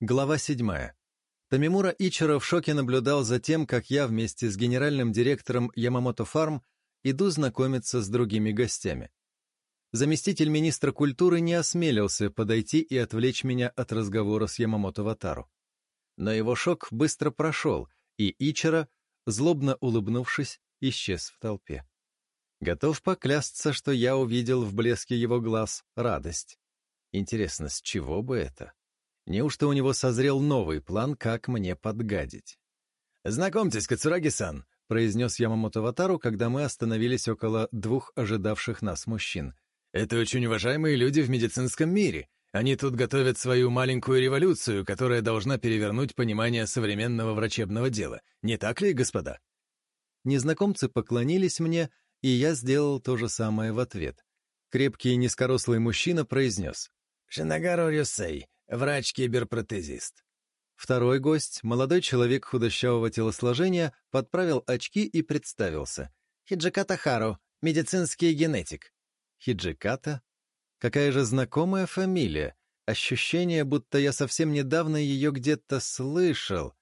Глава 7. Тамимура Ичера в шоке наблюдал за тем, как я вместе с генеральным директором Ямамото Фарм иду знакомиться с другими гостями. Заместитель министра культуры не осмелился подойти и отвлечь меня от разговора с Ямамото Ватару. Но его шок быстро прошел, и Ичера злобно улыбнувшись, исчез в толпе. Готов поклясться, что я увидел в блеске его глаз радость. Интересно, с чего бы это? Неужто у него созрел новый план, как мне подгадить? «Знакомьтесь, Кацураги-сан», — произнес Ямамото Ватару, когда мы остановились около двух ожидавших нас мужчин. «Это очень уважаемые люди в медицинском мире. Они тут готовят свою маленькую революцию, которая должна перевернуть понимание современного врачебного дела. Не так ли, господа?» Незнакомцы поклонились мне, и я сделал то же самое в ответ. Крепкий и низкорослый мужчина произнес. «Шинагаро Рюсей, врач-киберпротезист. Второй гость, молодой человек худощавого телосложения, подправил очки и представился. Хиджиката Хару, медицинский генетик. Хиджиката? Какая же знакомая фамилия. Ощущение, будто я совсем недавно ее где-то слышал.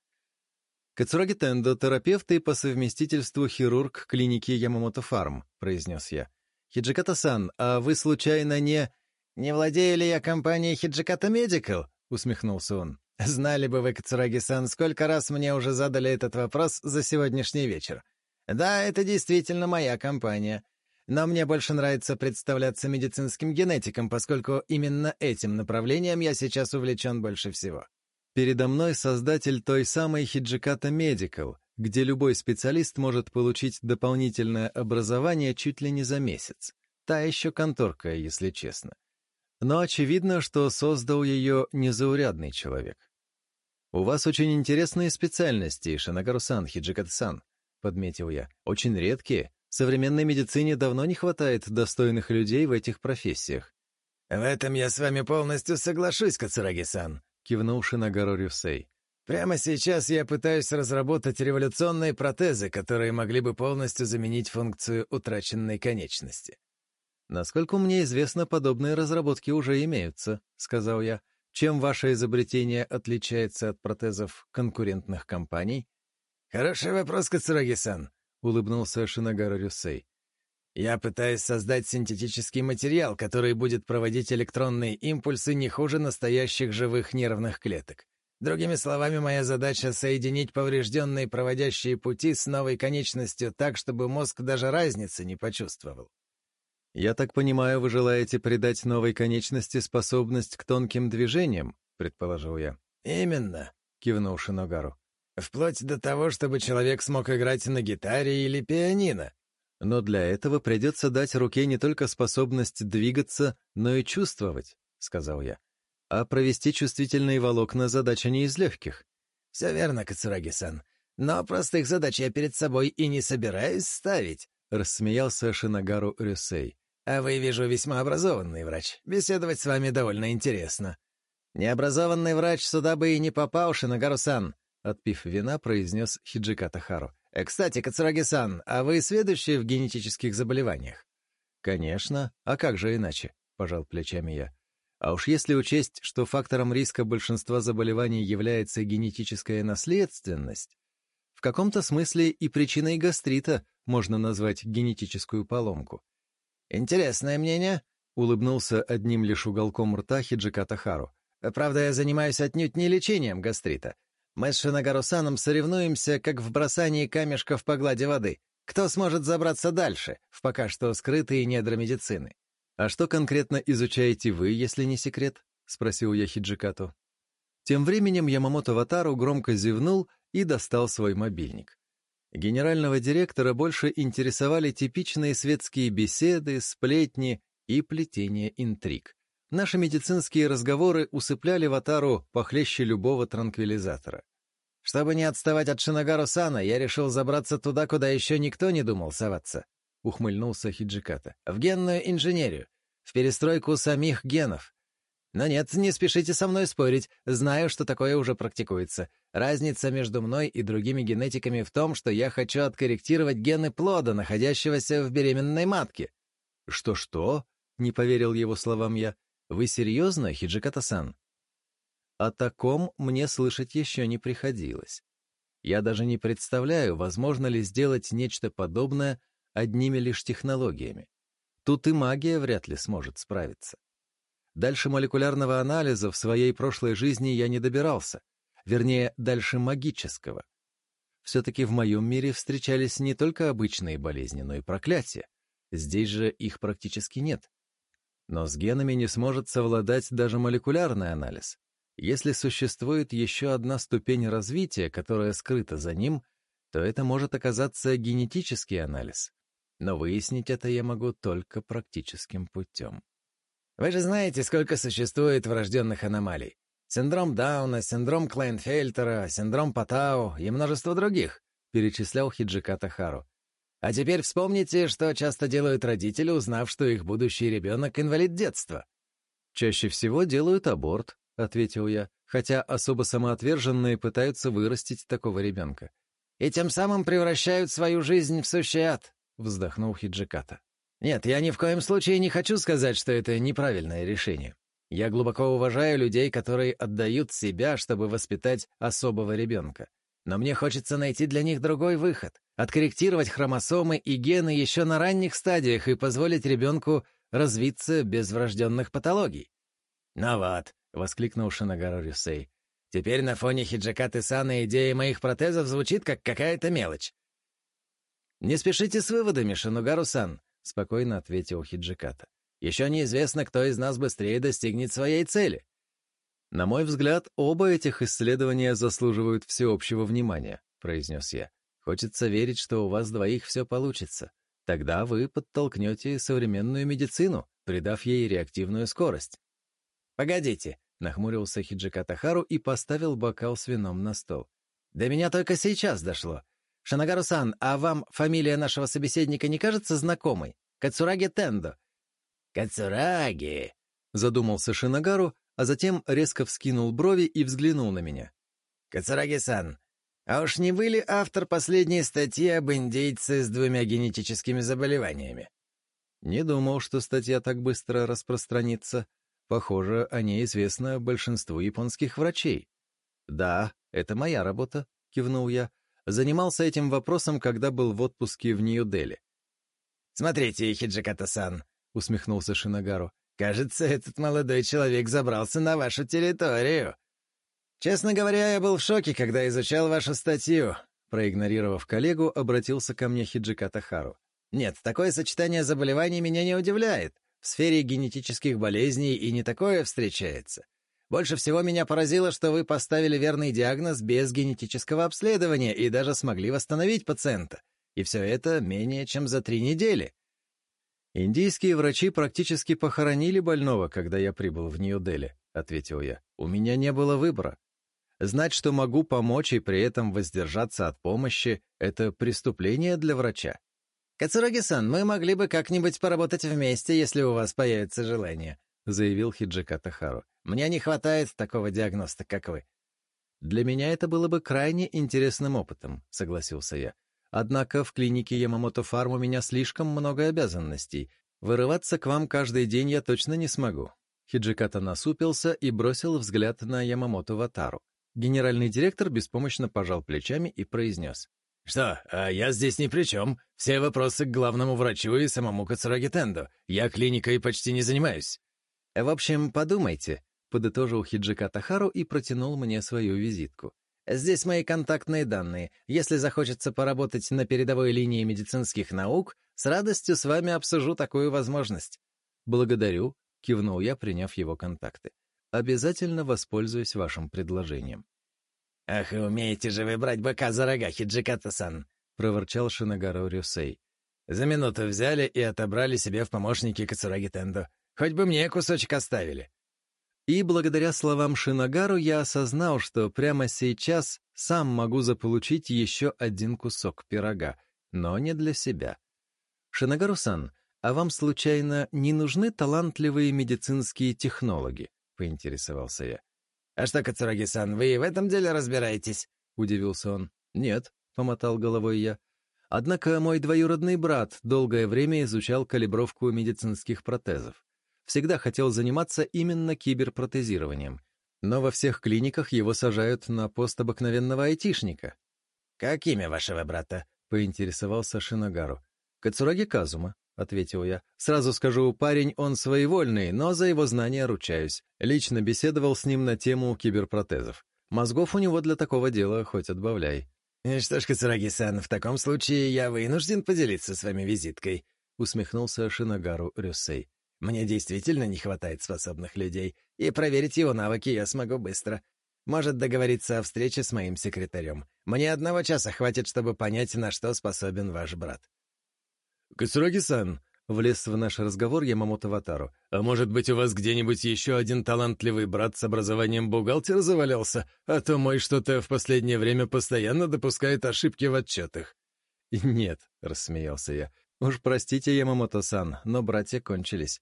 «Кацураги Тендо, терапевт и по совместительству хирург клиники Ямамото Фарм», — произнес я. «Хиджиката-сан, а вы случайно не...» «Не владею ли я компанией Хиджиката Медикал?» — усмехнулся он. «Знали бы вы, Кацураги-сан, сколько раз мне уже задали этот вопрос за сегодняшний вечер. Да, это действительно моя компания. Но мне больше нравится представляться медицинским генетиком, поскольку именно этим направлением я сейчас увлечен больше всего». Передо мной создатель той самой Хиджиката Медикал, где любой специалист может получить дополнительное образование чуть ли не за месяц. Та еще конторка, если честно но очевидно, что создал ее незаурядный человек. «У вас очень интересные специальности, Шинагару-сан, Хиджикат-сан», — подметил я, — «очень редкие. В современной медицине давно не хватает достойных людей в этих профессиях». «В этом я с вами полностью соглашусь, Кацураги-сан», — кивнул Шинагару Рюсей. «Прямо сейчас я пытаюсь разработать революционные протезы, которые могли бы полностью заменить функцию утраченной конечности. «Насколько мне известно, подобные разработки уже имеются», — сказал я. «Чем ваше изобретение отличается от протезов конкурентных компаний?» «Хороший вопрос, Кацураги-сан», — улыбнулся Шинагара Рюсей. «Я пытаюсь создать синтетический материал, который будет проводить электронные импульсы не хуже настоящих живых нервных клеток. Другими словами, моя задача — соединить поврежденные проводящие пути с новой конечностью так, чтобы мозг даже разницы не почувствовал. «Я так понимаю, вы желаете придать новой конечности способность к тонким движениям?» — предположил я. «Именно», — кивнул Шиногару. «Вплоть до того, чтобы человек смог играть на гитаре или пианино». «Но для этого придется дать руке не только способность двигаться, но и чувствовать», — сказал я. «А провести чувствительные волокна — задача не из легких». «Все верно, Кацураги-сан. Но простых задач я перед собой и не собираюсь ставить», — рассмеялся Шиногару Рюсей. А вы, вижу, весьма образованный врач. Беседовать с вами довольно интересно». «Необразованный врач сюда бы и не попал, Шинагару-сан», — отпив вина, произнес Хиджика Тахару. «Э, «Кстати, Кацураги-сан, а вы следующие в генетических заболеваниях?» «Конечно. А как же иначе?» — пожал плечами я. «А уж если учесть, что фактором риска большинства заболеваний является генетическая наследственность, в каком-то смысле и причиной гастрита можно назвать генетическую поломку. «Интересное мнение», — улыбнулся одним лишь уголком рта Хиджиката Хару. «Правда, я занимаюсь отнюдь не лечением гастрита. Мы с Шинагарусаном соревнуемся, как в бросании камешков по глади воды. Кто сможет забраться дальше, в пока что скрытые недра медицины?» «А что конкретно изучаете вы, если не секрет?» — спросил я Хиджикату. Тем временем Ямамото Ватару громко зевнул и достал свой мобильник. Генерального директора больше интересовали типичные светские беседы, сплетни и плетение интриг. Наши медицинские разговоры усыпляли Ватару похлеще любого транквилизатора. «Чтобы не отставать от Шинагару-сана, я решил забраться туда, куда еще никто не думал соваться», — ухмыльнулся Хиджиката. «В генную инженерию, в перестройку самих генов. Но нет, не спешите со мной спорить, знаю, что такое уже практикуется. Разница между мной и другими генетиками в том, что я хочу откорректировать гены плода, находящегося в беременной матке». «Что-что?» — не поверил его словам я. «Вы серьезно, Хиджиката-сан?» О таком мне слышать еще не приходилось. Я даже не представляю, возможно ли сделать нечто подобное одними лишь технологиями. Тут и магия вряд ли сможет справиться. Дальше молекулярного анализа в своей прошлой жизни я не добирался, вернее, дальше магического. Все-таки в моем мире встречались не только обычные болезни, но и проклятия. Здесь же их практически нет. Но с генами не сможет совладать даже молекулярный анализ. Если существует еще одна ступень развития, которая скрыта за ним, то это может оказаться генетический анализ. Но выяснить это я могу только практическим путем. Вы же знаете, сколько существует врожденных аномалий. Синдром Дауна, синдром Клайнфельтера, синдром Патау и множество других, перечислял Хиджика Тахару. А теперь вспомните, что часто делают родители, узнав, что их будущий ребенок инвалид детства. Чаще всего делают аборт, ответил я, хотя особо самоотверженные пытаются вырастить такого ребенка. И тем самым превращают свою жизнь в сущий ад, вздохнул Хиджиката. Нет, я ни в коем случае не хочу сказать, что это неправильное решение. Я глубоко уважаю людей, которые отдают себя, чтобы воспитать особого ребенка. Но мне хочется найти для них другой выход, откорректировать хромосомы и гены еще на ранних стадиях и позволить ребенку развиться без врожденных патологий. «Ну «Нават!» — воскликнул Шинагару Рюсей. «Теперь на фоне Хиджакаты Сана идея моих протезов звучит как какая-то мелочь». «Не спешите с выводами, Шинугару-сан. — спокойно ответил Хиджиката. «Еще неизвестно, кто из нас быстрее достигнет своей цели». «На мой взгляд, оба этих исследования заслуживают всеобщего внимания», — произнес я. «Хочется верить, что у вас двоих все получится. Тогда вы подтолкнете современную медицину, придав ей реактивную скорость». «Погодите», — нахмурился Хиджиката Хару и поставил бокал с вином на стол. «До меня только сейчас дошло. «Шинагару-сан, а вам фамилия нашего собеседника не кажется знакомой? Кацураги Тендо». «Кацураги», — задумался Шинагару, а затем резко вскинул брови и взглянул на меня. «Кацураги-сан, а уж не вы ли автор последней статьи об индейце с двумя генетическими заболеваниями? Не думал, что статья так быстро распространится. Похоже, о ней известно большинству японских врачей. Да, это моя работа, кивнул я, занимался этим вопросом, когда был в отпуске в Нью-Дели. «Смотрите, Хиджиката-сан», — усмехнулся Шинагару, — «кажется, этот молодой человек забрался на вашу территорию». «Честно говоря, я был в шоке, когда изучал вашу статью», — проигнорировав коллегу, обратился ко мне Хиджиката-хару. «Нет, такое сочетание заболеваний меня не удивляет. В сфере генетических болезней и не такое встречается. Больше всего меня поразило, что вы поставили верный диагноз без генетического обследования и даже смогли восстановить пациента. И все это менее чем за три недели. «Индийские врачи практически похоронили больного, когда я прибыл в Нью-Дели», — ответил я. «У меня не было выбора. Знать, что могу помочь и при этом воздержаться от помощи — это преступление для врача». «Кацураги-сан, мы могли бы как-нибудь поработать вместе, если у вас появится желание», — заявил Хиджика Тахару. «Мне не хватает такого диагноза, как вы». «Для меня это было бы крайне интересным опытом», — согласился я. «Однако в клинике Ямамото Фарм у меня слишком много обязанностей. Вырываться к вам каждый день я точно не смогу». Хиджиката насупился и бросил взгляд на Ямамото Ватару. Генеральный директор беспомощно пожал плечами и произнес. «Что, а я здесь ни при чем. Все вопросы к главному врачу и самому Кацураги Тендо. Я клиникой почти не занимаюсь». В общем, подумайте, подытожил Хиджика Тахару и протянул мне свою визитку. Здесь мои контактные данные. Если захочется поработать на передовой линии медицинских наук, с радостью с вами обсужу такую возможность. Благодарю, кивнул я, приняв его контакты. Обязательно воспользуюсь вашим предложением. «Ах, и умеете же вы брать быка за рога, Хиджиката-сан!» — проворчал Шинагаро Рюсей. «За минуту взяли и отобрали себе в помощники Кацураги Тендо. Хоть бы мне кусочек оставили. И благодаря словам Шинагару я осознал, что прямо сейчас сам могу заполучить еще один кусок пирога, но не для себя. Шинагару-сан, а вам случайно не нужны талантливые медицинские технологи? Поинтересовался я. А что, Кацураги-сан, вы в этом деле разбираетесь? Удивился он. Нет, помотал головой я. Однако мой двоюродный брат долгое время изучал калибровку медицинских протезов всегда хотел заниматься именно киберпротезированием, но во всех клиниках его сажают на пост обыкновенного айтишника. «Как имя вашего брата?» — поинтересовался Шинагару. «Кацураги Казума», — ответил я. «Сразу скажу, парень, он своевольный, но за его знания ручаюсь. Лично беседовал с ним на тему киберпротезов. Мозгов у него для такого дела хоть отбавляй». «Что ж, Кацураги-сан, в таком случае я вынужден поделиться с вами визиткой», — усмехнулся Шинагару Рюсей. Мне действительно не хватает способных людей, и проверить его навыки я смогу быстро. Может договориться о встрече с моим секретарем. Мне одного часа хватит, чтобы понять, на что способен ваш брат». «Кацураги-сан», — влез в наш разговор Ямамото Ватару, «а может быть, у вас где-нибудь еще один талантливый брат с образованием бухгалтера завалялся? А то мой что-то в последнее время постоянно допускает ошибки в отчетах». «Нет», — рассмеялся я, — «уж простите, Ямамото-сан, но братья кончились.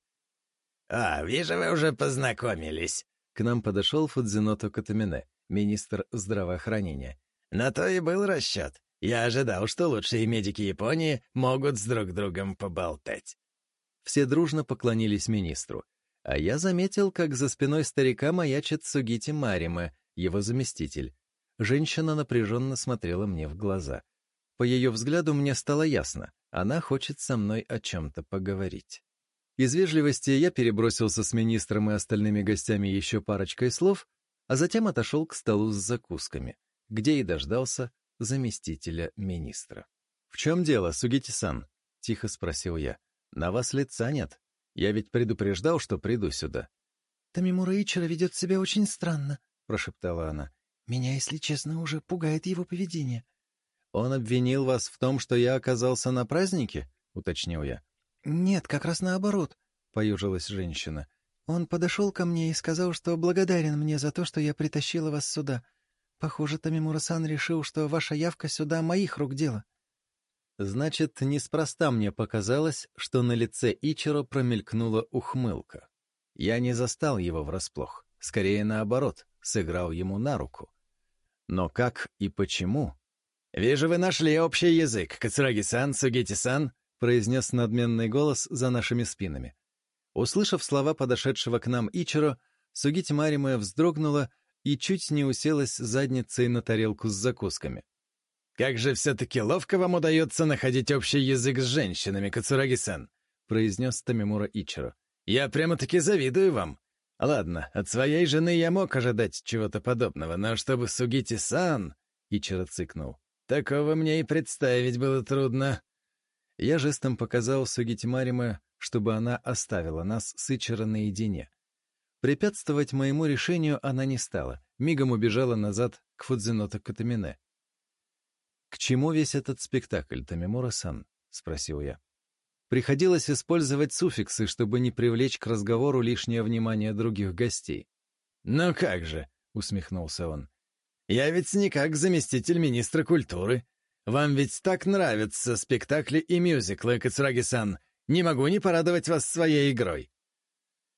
«А, вижу, вы уже познакомились». К нам подошел Фудзиното Катамине, министр здравоохранения. «На то и был расчет. Я ожидал, что лучшие медики Японии могут с друг другом поболтать». Все дружно поклонились министру. А я заметил, как за спиной старика маячит Сугити Марима, его заместитель. Женщина напряженно смотрела мне в глаза. По ее взгляду мне стало ясно, она хочет со мной о чем-то поговорить. Из вежливости я перебросился с министром и остальными гостями еще парочкой слов, а затем отошел к столу с закусками, где и дождался заместителя министра. «В чем дело, Сугити-сан?» — тихо спросил я. «На вас лица нет. Я ведь предупреждал, что приду сюда». «Тамимура Ичера ведет себя очень странно», — прошептала она. «Меня, если честно, уже пугает его поведение». «Он обвинил вас в том, что я оказался на празднике?» — уточнил я. «Нет, как раз наоборот», — поюжилась женщина. «Он подошел ко мне и сказал, что благодарен мне за то, что я притащила вас сюда. Похоже, Тамимура-сан решил, что ваша явка сюда моих рук дело». Значит, неспроста мне показалось, что на лице Ичиро промелькнула ухмылка. Я не застал его врасплох, скорее наоборот, сыграл ему на руку. Но как и почему? «Вижу, вы нашли общий язык, Кацураги-сан, Сугити-сан», произнес надменный голос за нашими спинами. Услышав слова подошедшего к нам Ичиро, Сугити Маримая вздрогнула и чуть не уселась задницей на тарелку с закусками. «Как же все-таки ловко вам удается находить общий язык с женщинами, Кацураги-сан!» — произнес Тамимура Ичиро. «Я прямо-таки завидую вам!» «Ладно, от своей жены я мог ожидать чего-то подобного, но чтобы Сугити-сан...» — Ичиро цыкнул. «Такого мне и представить было трудно!» Я жестом показал Сугитимариме, чтобы она оставила нас с Ичера наедине. Препятствовать моему решению она не стала, мигом убежала назад к Фудзинота Катамине. «К чему весь этот спектакль, Тамимура-сан?» — спросил я. Приходилось использовать суффиксы, чтобы не привлечь к разговору лишнее внимание других гостей. «Ну как же!» — усмехнулся он. «Я ведь никак заместитель министра культуры. Вам ведь так нравятся спектакли и мюзиклы, Кацураги-сан. Не могу не порадовать вас своей игрой».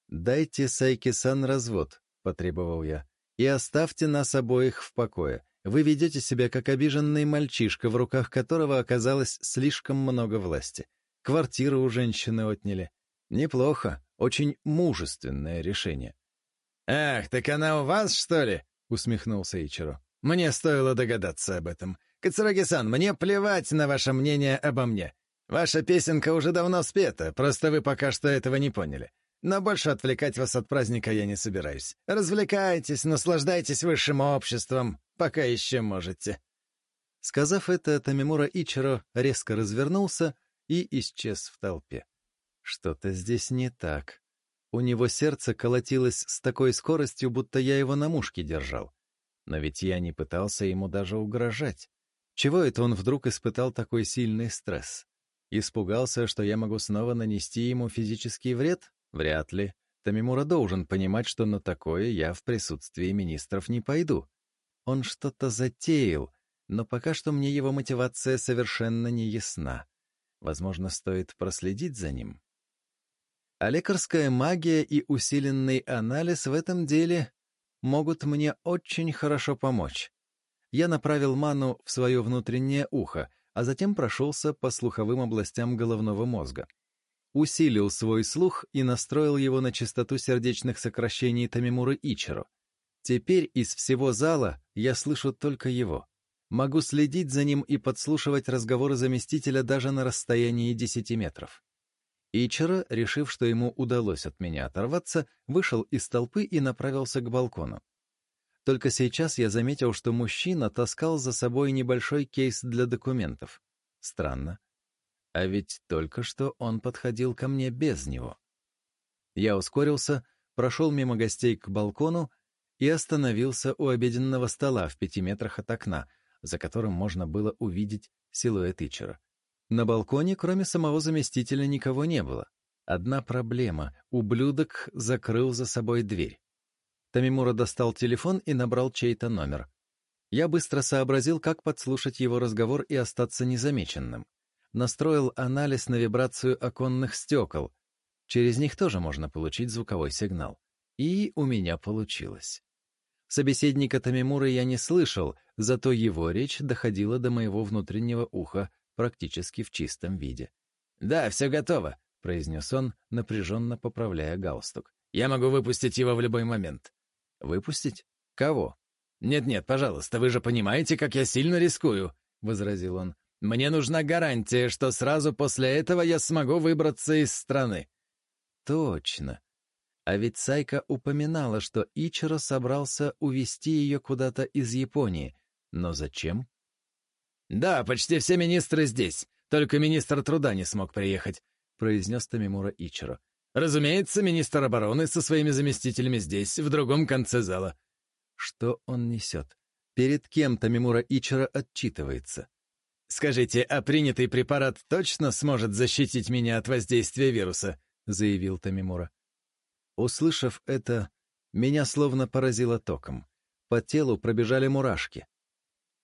«Дайте Сайки-сан развод», — потребовал я, — «и оставьте нас обоих в покое. Вы ведете себя как обиженный мальчишка, в руках которого оказалось слишком много власти. Квартиру у женщины отняли. Неплохо, очень мужественное решение». «Ах, так она у вас, что ли?» — усмехнулся Ичиро. «Мне стоило догадаться об этом. Кацураги-сан, мне плевать на ваше мнение обо мне. Ваша песенка уже давно спета, просто вы пока что этого не поняли. Но больше отвлекать вас от праздника я не собираюсь. Развлекайтесь, наслаждайтесь высшим обществом, пока еще можете». Сказав это, Тамимура Ичиро резко развернулся и исчез в толпе. Что-то здесь не так. У него сердце колотилось с такой скоростью, будто я его на мушке держал. Но ведь я не пытался ему даже угрожать. Чего это он вдруг испытал такой сильный стресс? Испугался, что я могу снова нанести ему физический вред? Вряд ли. Тамимура должен понимать, что на такое я в присутствии министров не пойду. Он что-то затеял, но пока что мне его мотивация совершенно не ясна. Возможно, стоит проследить за ним. А лекарская магия и усиленный анализ в этом деле могут мне очень хорошо помочь я направил ману в свое внутреннее ухо, а затем прошелся по слуховым областям головного мозга. Усилил свой слух и настроил его на частоту сердечных сокращений Тамимуры Ичиро. Теперь из всего зала я слышу только его. Могу следить за ним и подслушивать разговоры заместителя даже на расстоянии 10 метров. Ичиро, решив, что ему удалось от меня оторваться, вышел из толпы и направился к балкону. Только сейчас я заметил, что мужчина таскал за собой небольшой кейс для документов. Странно. А ведь только что он подходил ко мне без него. Я ускорился, прошел мимо гостей к балкону и остановился у обеденного стола в пяти метрах от окна, за которым можно было увидеть силуэт Ичера. На балконе, кроме самого заместителя, никого не было. Одна проблема — ублюдок закрыл за собой дверь. Тамимура достал телефон и набрал чей-то номер. Я быстро сообразил, как подслушать его разговор и остаться незамеченным. Настроил анализ на вибрацию оконных стекол. Через них тоже можно получить звуковой сигнал. И у меня получилось. Собеседника Тамимура я не слышал, зато его речь доходила до моего внутреннего уха практически в чистом виде. «Да, все готово», — произнес он, напряженно поправляя галстук. «Я могу выпустить его в любой момент». «Выпустить? Кого?» «Нет-нет, пожалуйста, вы же понимаете, как я сильно рискую», — возразил он. «Мне нужна гарантия, что сразу после этого я смогу выбраться из страны». «Точно. А ведь Сайка упоминала, что Ичиро собрался увезти ее куда-то из Японии. Но зачем?» «Да, почти все министры здесь. Только министр труда не смог приехать», — произнес Тамимура Ичиро. Разумеется, министр обороны со своими заместителями здесь, в другом конце зала. Что он несет? Перед кем-то Тамимура Ичера отчитывается? «Скажите, а принятый препарат точно сможет защитить меня от воздействия вируса?» — заявил Тамимура. Услышав это, меня словно поразило током. По телу пробежали мурашки.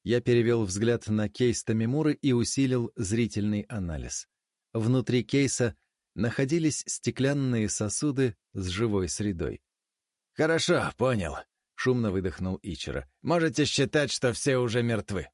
Я перевел взгляд на кейс Тамимуры и усилил зрительный анализ. Внутри кейса — находились стеклянные сосуды с живой средой. «Хорошо, понял», — шумно выдохнул Ичера. «Можете считать, что все уже мертвы».